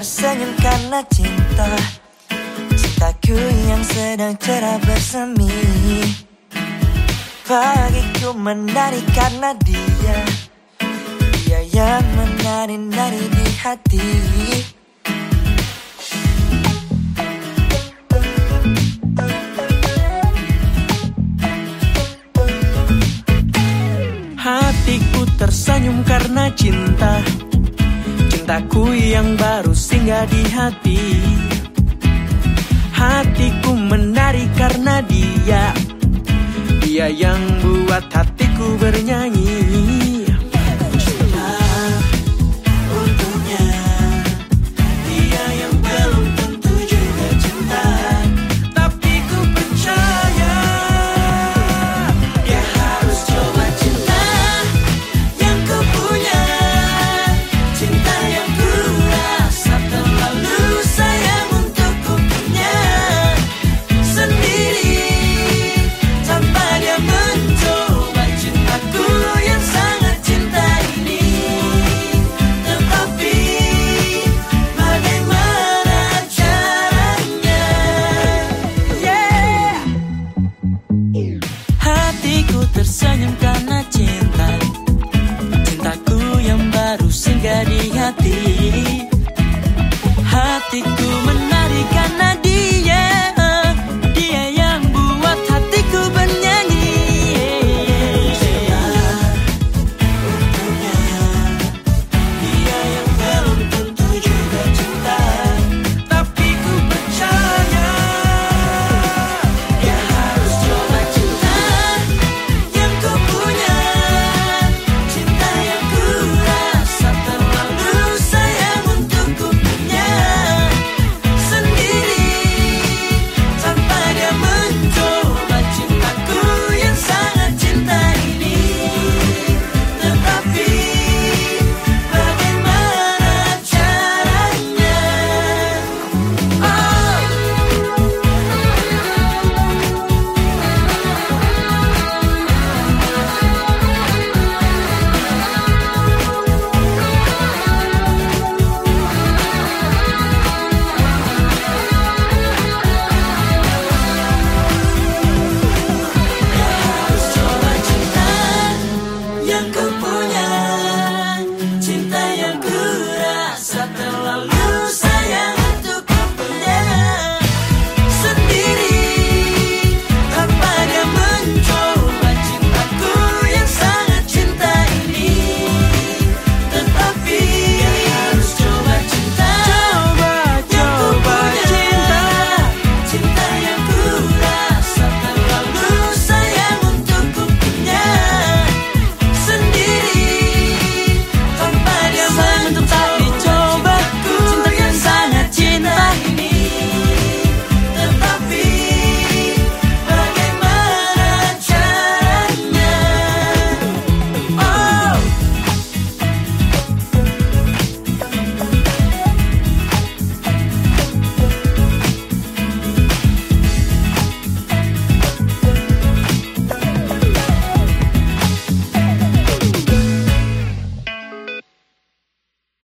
tersenyum karena cinta. Cintaku yang sedang cerah bersemi. Pagiku menari karena dia. Dia yang menari-nari di hati. Hatiku tersenyum karena cinta. Cintaku yang baru singgah di hati. Hatiku menari karena dia. Dia yang buat hatiku bernyanyi